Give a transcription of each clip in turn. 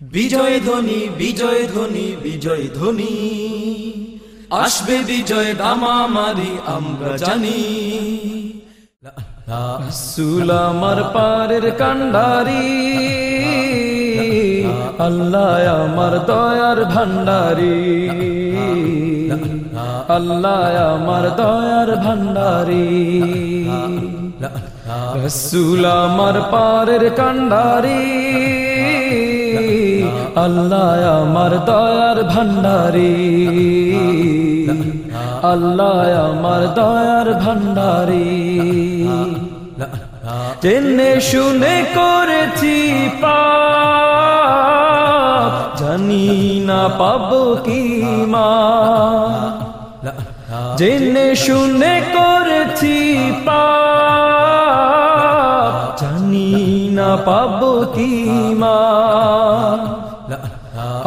বিজয় ধ্বনি বিজয় ধ্বনি বিজয় ধ্বনি। আসবে বিজয় দামামারি, আমরা জানি। সুলামার পারের কান্ডারি আল্লাহ আমার দয়ার ভান্ডারি আল্লাহ আমার দয়ার ভান্ডারি রসুল আমার পারের কান্ডারি আল্লাহ আমার দয়ার ভান্ডারি। আল্লাহ আমার দয়ার ভান্ডারি। জেনে শুনে করেছি পাপ, জানি না পাবো কি মা। জেনে শুনে করেছি পাপ না পাবো কি মা?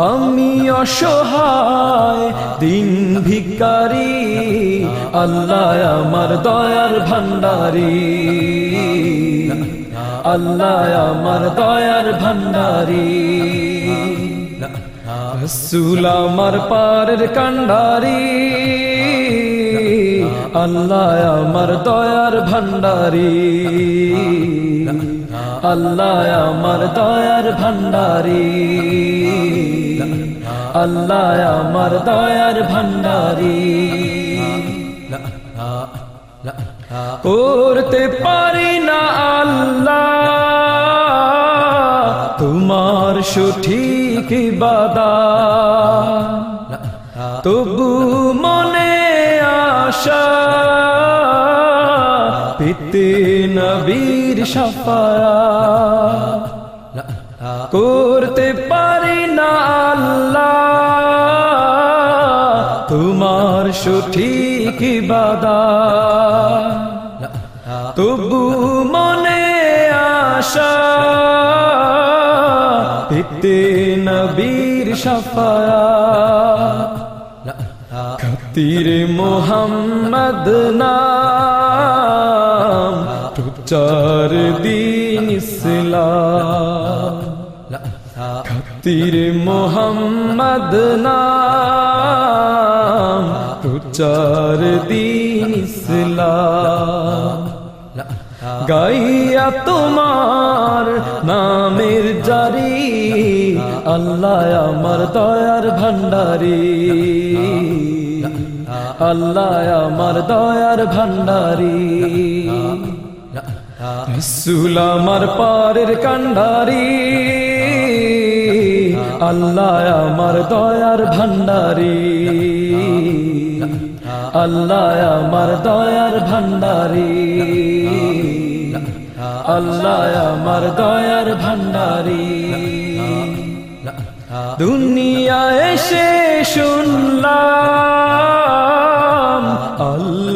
আমি অসহায়, দিন ভিকারি, আল্লাহ আমার দয়ার ভান্ডারি আল্লাহ আমার দয়ার ভান্ডারি রসুল আমার পারের কান্ডারি আল্লাহ আমার দয়ার ভান্ডারি আল্লাহ আমার দয়ার ভান্ডারি। আল্লাহ আমার দয়ার ভান্ডারি। করতে পারি না আল্লাহ, তোমার সঠিক বাদা তবু মনে আশা পিতে নবীর সাফায়া করতে পারি না আল্লাহ। তোমার সঠিক বাদা তবু মনে আশা পিতে নবীর সাফায়া খাতির মোহাম্মদ নাম প্রচার দিন খাতির মোহাম্মদ নাম প্রচার দিন গাইয়া তোমার নামের জারি, আল্লাহ আমার দয়ার ভান্ডারি আল্লাহ আমার দয়ার ভান্ডারি। রসুল আমার পারের কান্ডারি আল্লাহ আমার দয়ার ভান্ডারি। আল্লাহ আমার দয়ার ভান্ডারি। আল্লাহ আমার দয়ার ভান্ডারি। দুনিয়া এসে শুনলাম।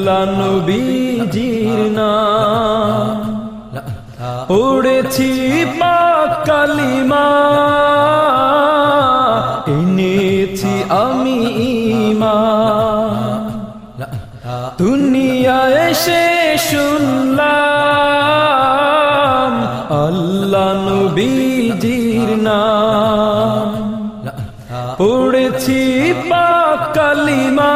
আল্লাহ নবীজির নাম। পড়েছি পাক কালিমা। এনেছি আমি ইমা দুনিয়া এসে শুনলাম আল্লাহ নবীজির নাম। পড়েছি পাক কালিমা।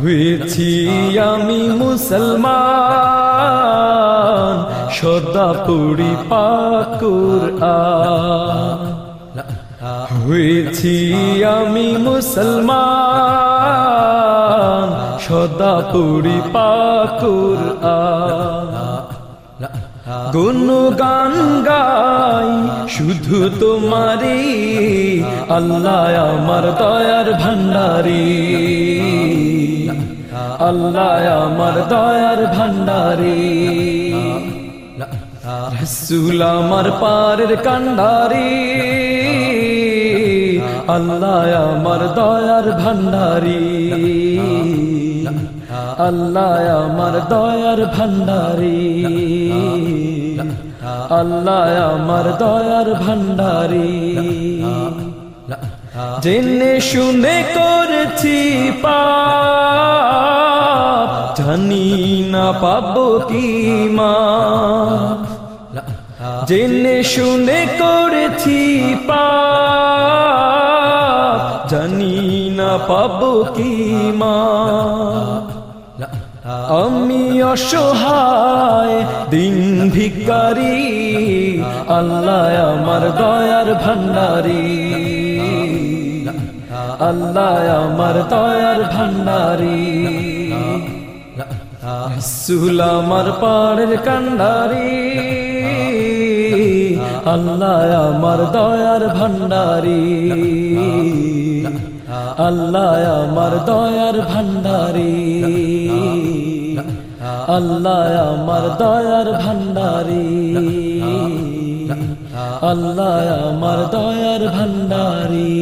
হয়েছি আমি মুসলমান, সদা পড়ি পাকুর হয়েছি আমি মুসলমান, সদা পড়ি পাকুর গুন গান গাই শুধু তোমারি আল্লাহ আমার দয়ার ভান্ডারি আল্লাহ আমার দয়ার ভান্ডারি রসুল আমার পারের কান্ডারি আল্লাহ আমার দয়ার ভান্ডারি আল্লাহ আমার দয়ার ভান্ডারি আল্লাহ আমার দয়ার ভান্ডারি। জেনে শুনে করেছি পাপ, জানি না পাবো কি মা জেনে শুনে করেছি পাপ, জানি না পাবো কি মা আমি অসহায়, দিন ভিকারি, আল্লাহ আমার দয়ার ভান্ডারি আল্লাহ আমার দয়ার ভান্ডারি সুল আমার পাড়ের কান্ডারি আল্লাহ আমার দয়ার ভান্ডারি আল্লাহ আমার দয়ার ভান্ডারি আল্লাহ আমার দয়ার ভান্ডারি। আল্লাহ আমার দয়ার ভান্ডারি।